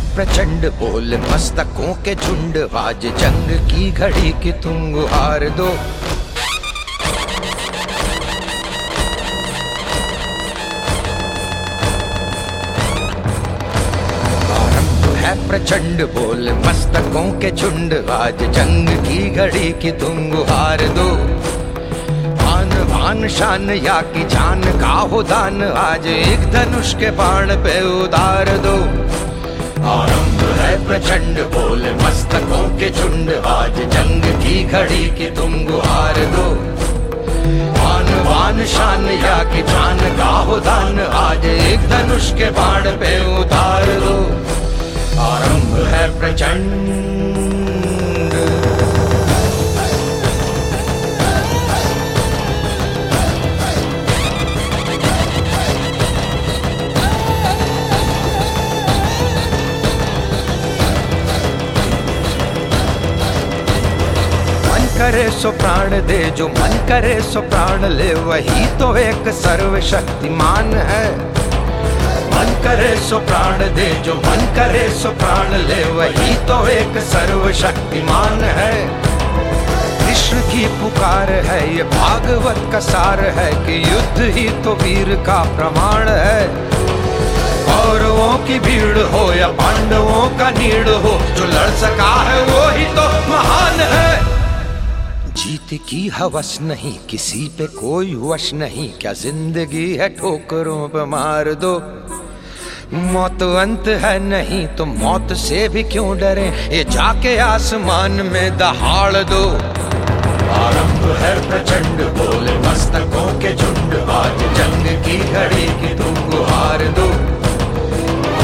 प्रचंड बोल, मस्तकों के झुंड। आज जंग की घड़ी की तुम गुहार दो। है प्रचंड बोल, मस्तकों के झुंड। आज जंग की घड़ी की तुम हार दो। आन शान या की जान का हो दान, आज एक धनुष के बाण पे उतार दो। आरंभ है प्रचंड, बोल मस्तकों के झुंड। आज जंग की घड़ी के तुम गुहार दो। आन वान शान या कि जान का हो दान, आज एक धनुष के बाण पे उतार दो। आरंभ है प्रचंड करे सो प्राण दे, जो मन करे सो प्राण ले, वही तो एक सर्वशक्तिमान है। मन करे सो प्राण दे, जो मन करे सो प्राण ले, वही तो एक सर्वशक्तिमान है। कृष्ण की पुकार है, ये भागवत का सार है कि युद्ध ही तो वीर का प्रमाण है। कौरवों की भीड़ हो या पांडवों का नीड़ हो, जो लड़ सका है वो जीत की हवस नहीं, किसी पे कोई वश नहीं। क्या ज़िंदगी है ठोकरों पे मार दो? मौत अंत है नहीं तो मौत से भी क्यों डरे? ये जाके आसमान में दहाड़ दो। आरंभ है प्रचंड, बोले मस्तकों के झुंड। आज जंग की घड़ी की तुम गुहार दो।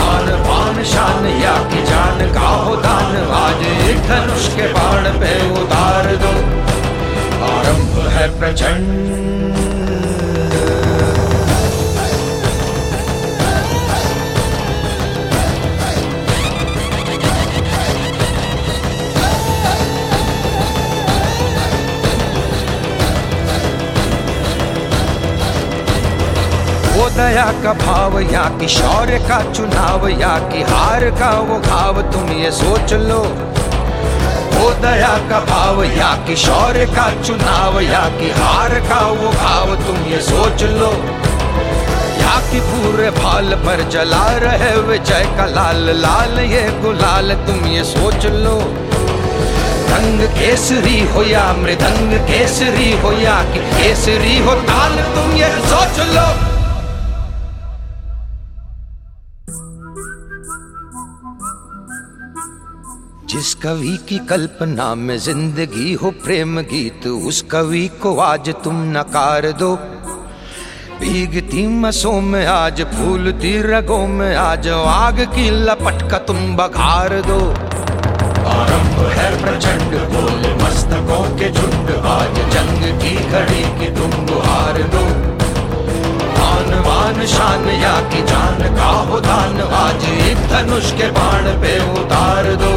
आन पान शान या की जान का हो दान। आज एक धनुष के बाण पे उतार दो प्रचंड वो दया का भाव, या कि शौर्य का चुनाव, या कि हार का वो घाव तुम ये सोच लो। वो दया का भाव, या कि शौर्य का चुनाव, या कि हार का वो भाव, तुम ये सोच लो। या कि पूरे भाल पर जला रहे विजय का लाल लाल ये गुलाल, तुम ये सोच लो। रंग केसरी हो या मृदंग केसरी हो, या कि केसरी हो, ताल तुम ये सोच लो। जिस कवि की कल्पना में ज़िंदगी हो प्रेम गीत, उस कवि को आज तुम नकार दो। भीगती मसों में आज, फूलती रगों में आज, आग की लपट का तुम बघार दो। आरंभ है प्रचंड बोल मस्तकों के झुंड, आज जंग की घड़ी की तुम गुहार दो। आन वान शान या की जान का हो दान आज एक धनुष के बाण पे उतार दो।